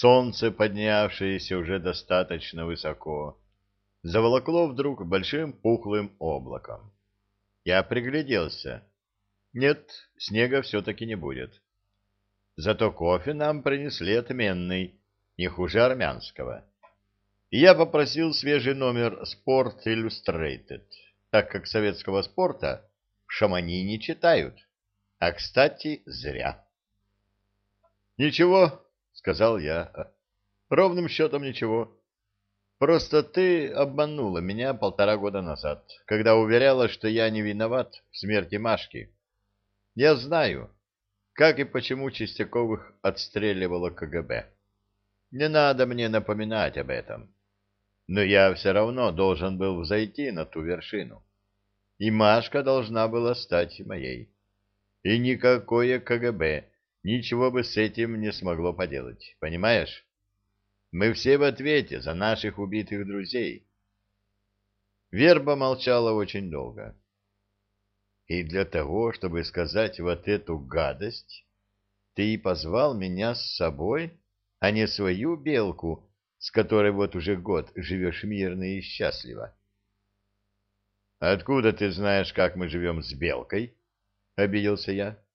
солнце, поднявшееся уже достаточно высоко, заволокло вдруг большим пухлым облаком. Я пригляделся. Нет, снега все-таки не будет. Зато кофе нам принесли отменный, не хуже армянского. И я попросил свежий номер Sport Illustrated, так как советского спорта в Шамани не читают. А, кстати, зря. «Ничего», — сказал я, — «ровным счетом ничего. Просто ты обманула меня полтора года назад, когда уверяла, что я не виноват в смерти Машки. Я знаю, как и почему Чистяковых отстреливало КГБ. Не надо мне напоминать об этом. Но я все равно должен был взойти на ту вершину. И Машка должна была стать моей. И никакое КГБ ничего бы с этим не смогло поделать, понимаешь? Мы все в ответе за наших убитых друзей. Верба молчала очень долго. И для того, чтобы сказать вот эту гадость, ты и позвал меня с собой, а не свою белку, с которой вот уже год живешь мирно и счастливо. — Откуда ты знаешь, как мы живем с белкой? — обиделся я. —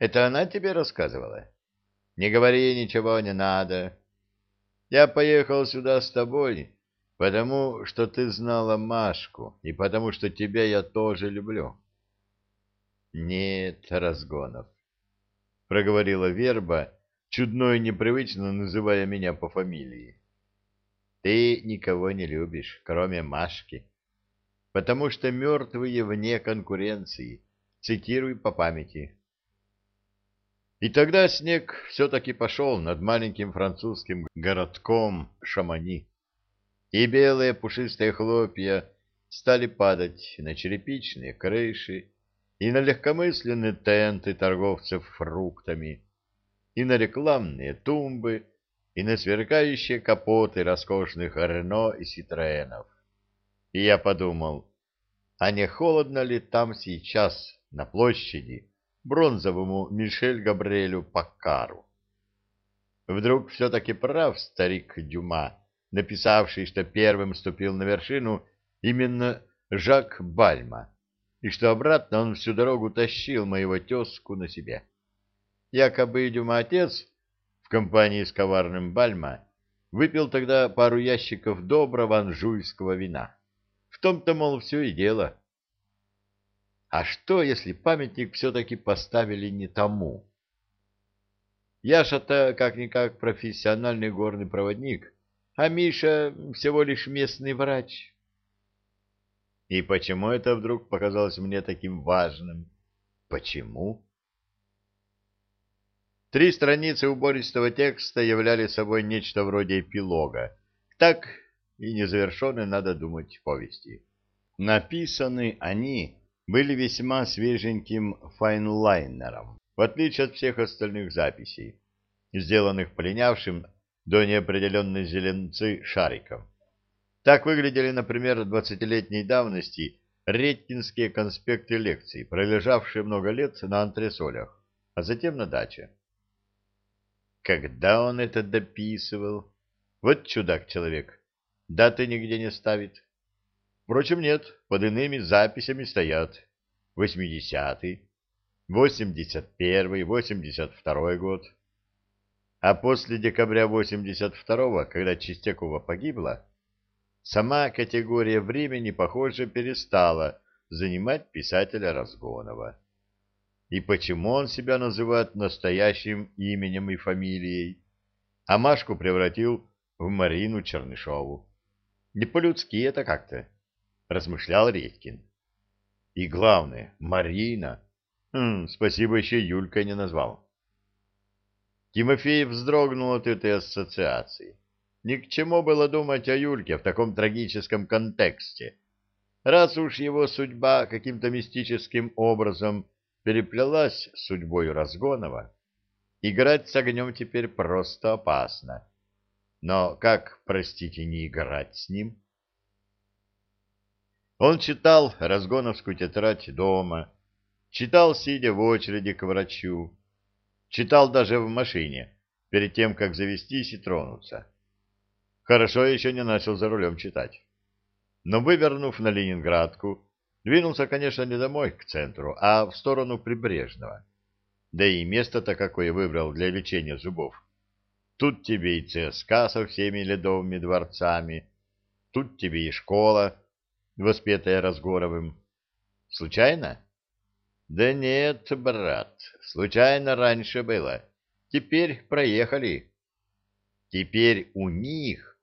Это она тебе рассказывала? — Не говори ничего, не надо. Я поехал сюда с тобой, потому что ты знала Машку, и потому что тебя я тоже люблю. — Нет, Разгонов, — проговорила Верба, чудно и непривычно называя меня по фамилии. — Ты никого не любишь, кроме Машки, потому что мертвые вне конкуренции. Цитируй по памяти. И тогда снег все-таки пошел над маленьким французским городком Шамани, и белые пушистые хлопья стали падать на черепичные крыши, и на легкомысленные тенты торговцев фруктами, и на рекламные тумбы, и на сверкающие капоты роскошных Рено и Ситроенов. И я подумал, а не холодно ли там сейчас, на площади, бронзовому Мишель Габриэлю Паккару? Вдруг все-таки прав старик Дюма, написавший, что первым ступил на вершину именно Жак Бальма, и что обратно он всю дорогу тащил моего тезку на себе. Якобы Дюма-отец в компании с коварным Бальма выпил тогда пару ящиков доброго анжуйского вина. В том-то, мол, все и дело. А что, если памятник все-таки поставили не тому? Яша-то как-никак профессиональный горный проводник, а Миша всего лишь местный врач. И почему это вдруг показалось мне таким важным? Почему? Три страницы убористого текста являли собой нечто вроде эпилога. Так и незавершенной, надо думать, повести. Написаны они были весьма свеженьким файнлайнером, в отличие от всех остальных записей, сделанных полинявшим до неопределенной зеленцы шариком. Так выглядели, например, двадцатилетней давности редькинские конспекты лекций, пролежавшие много лет на антресолях, а затем на даче. Когда он это дописывал? Вот чудак-человек. Даты нигде не ставит. Впрочем, нет, под иными записями стоят. Восьмидесятый, восемьдесят первый, восемьдесят второй год. А после декабря восемьдесят второго, когда Чистякова погибла, Сама категория времени, похоже, перестала занимать писателя Разгонова. И почему он себя называет настоящим именем и фамилией, а Машку превратил в Марину Чернышову? Не по-людски это как-то, размышлял Редькин. И главное, Марина. Хм, спасибо, еще Юлькой не назвал. Тимофей вздрогнул от этой ассоциации. Ни к чему было думать о Юльке в таком трагическом контексте. Раз уж его судьба каким-то мистическим образом переплелась с судьбой Разгонова, играть с огнем теперь просто опасно. Но как, простите, не играть с ним? Он читал разгоновскую тетрадь дома, читал, сидя в очереди к врачу, читал даже в машине, перед тем, как завестись и тронуться. Хорошо еще не начал за рулем читать. Но, вывернув на Ленинградку, двинулся, конечно, не домой, к центру, а в сторону Прибрежного. Да и место-то какое выбрал для лечения зубов. Тут тебе и ЦСКА со всеми ледовыми дворцами, тут тебе и школа, воспетая Разгоровым. Случайно? Да нет, брат, случайно раньше было. Теперь проехали. Теперь у них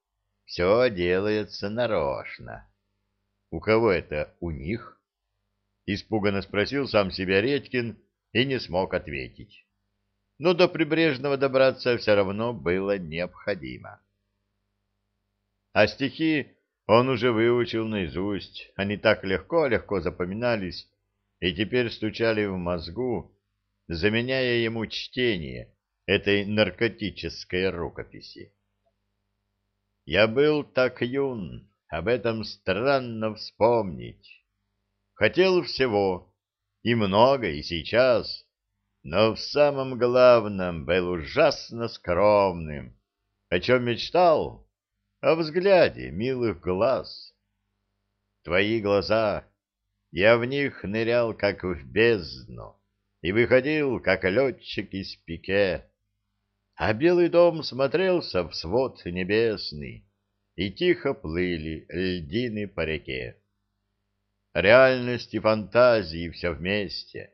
все делается нарочно. У кого это у них? Испуганно спросил сам себя Редькин и не смог ответить. Но до Прибрежного добраться все равно было необходимо. А стихи он уже выучил наизусть, они так легко-легко запоминались и теперь стучали в мозгу, заменяя ему чтение этой наркотической рукописи. Я был так юн, об этом странно вспомнить. Хотел всего, и много, и сейчас, но в самом главном был ужасно скромным. О чем мечтал? О взгляде милых глаз. Твои глаза, я в них нырял, как в бездну, и выходил, как летчик из пике. А белый дом смотрелся в свод небесный, и тихо плыли льдины по реке. Реальность и фантазии все вместе,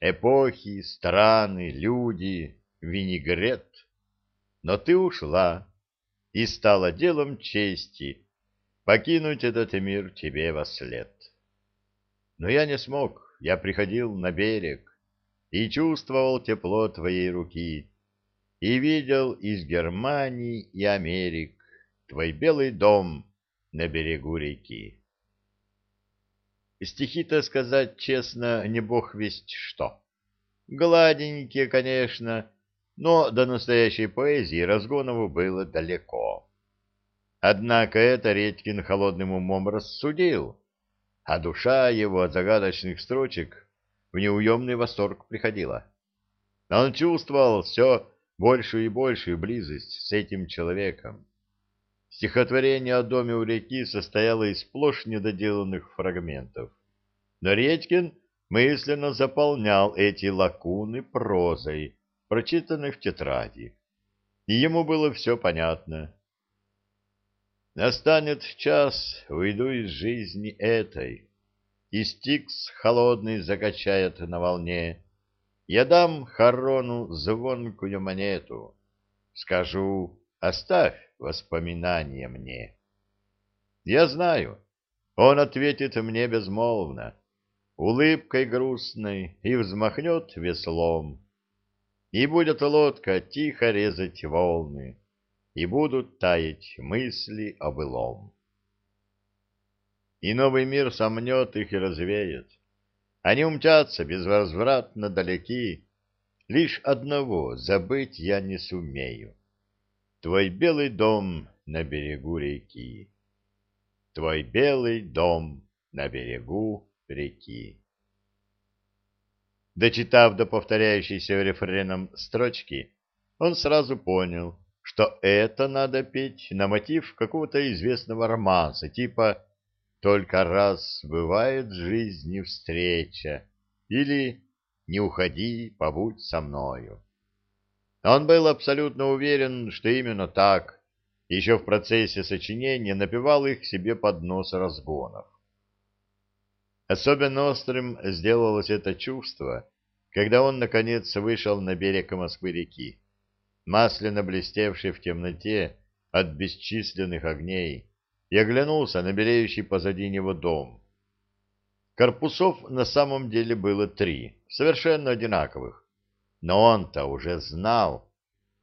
эпохи, страны, люди, винегрет. Но ты ушла, и стало делом чести покинуть этот мир тебе во след. Но я не смог, я приходил на берег и чувствовал тепло твоей руки, и видел из Германии и Америк твой белый дом на берегу реки. Стихи-то, сказать честно, не бог весть что. Гладенькие, конечно, но до настоящей поэзии Разгонову было далеко. Однако это Редькин холодным умом рассудил, а душа его от загадочных строчек в неуемный восторг приходила. Он чувствовал все большую и большую близость с этим человеком. Стихотворение о доме у реки состояло из сплошь недоделанных фрагментов. Но Редькин мысленно заполнял эти лакуны прозой, прочитанной в тетради, и ему было все понятно. Настанет час, уйду из жизни этой, и стикс холодный закачает на волне. Я дам Харону звонкую монету, скажу, оставь воспоминания мне. Я знаю, он ответит мне безмолвно, улыбкой грустной и взмахнет веслом и будет лодка тихо резать волны, и будут таять мысли о былом. И новый мир сомнет их и развеет. Они умчатся безвозвратно далеки, лишь одного забыть я не сумею. Твой белый дом на берегу реки. Твой белый дом на берегу реки. Дочитав до повторяющейся рефреном строчки, он сразу понял, что это надо петь на мотив какого-то известного романса, типа «Только раз бывает в жизни встреча» или «Не уходи, побудь со мною». Он был абсолютно уверен, что именно так, еще в процессе сочинения напевал их себе под нос разгонов. Особенно острым сделалось это чувство, когда он, наконец, вышел на берег Москвы-реки, масляно блестевший в темноте от бесчисленных огней, и оглянулся на белеющий позади него дом. Корпусов на самом деле было три, совершенно одинаковых, но он-то уже знал,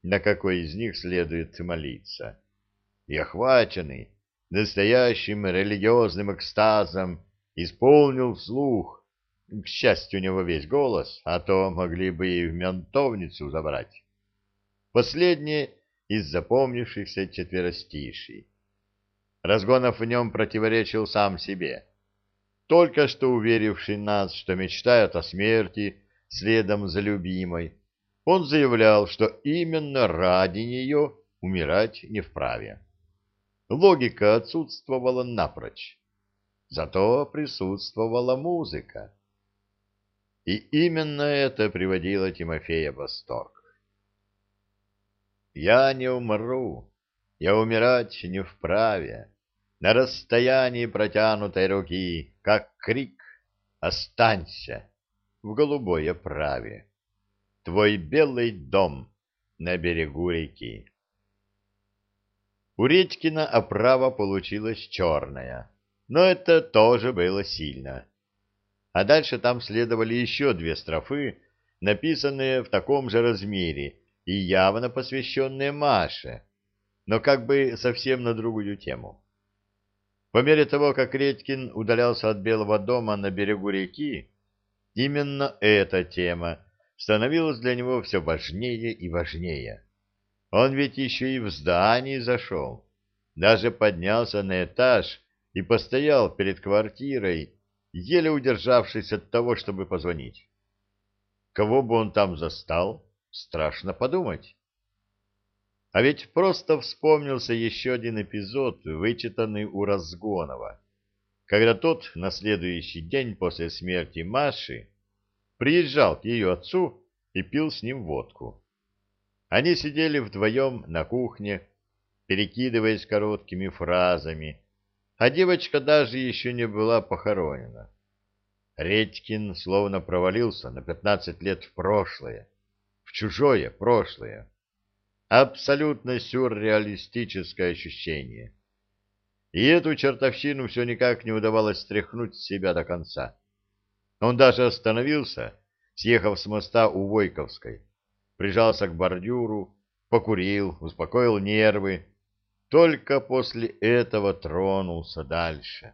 на какой из них следует молиться. И охваченный настоящим религиозным экстазом, исполнил вслух, к счастью, у него весь голос, а то могли бы и в ментовницу забрать. Последнее из запомнившихся четверостиший. Разгонов в нем противоречил сам себе. Только что уверивший нас, что мечтает о смерти следом за любимой, он заявлял, что именно ради нее умирать не вправе. Логика отсутствовала напрочь. Зато присутствовала музыка. И именно это приводило Тимофея в восторг. «Я не умру, я умирать не вправе. На расстоянии протянутой руки, как крик, останься в голубой оправе. Твой белый дом на берегу реки». У Редькина оправа получилась черная, но это тоже было сильно. А дальше там следовали еще две строфы, написанные в таком же размере и явно посвященные Маше, но как бы совсем на другую тему. По мере того, как Редькин удалялся от Белого дома на берегу реки, именно эта тема становилась для него все важнее и важнее. Он ведь еще и в здании зашел, даже поднялся на этаж и постоял перед квартирой, еле удержавшись от того, чтобы позвонить. Кого бы он там застал, страшно подумать. А ведь просто вспомнился еще один эпизод, вычитанный у Разгонова, когда тот на следующий день после смерти Маши приезжал к ее отцу и пил с ним водку. Они сидели вдвоем на кухне, перекидываясь короткими фразами, а девочка даже еще не была похоронена. Редькин словно провалился на пятнадцать лет в прошлое, в чужое прошлое. Абсолютно сюрреалистическое ощущение. И эту чертовщину все никак не удавалось стряхнуть с себя до конца. Он даже остановился, съехав с моста у Войковской, прижался к бордюру, покурил, успокоил нервы, только после этого тронулся дальше.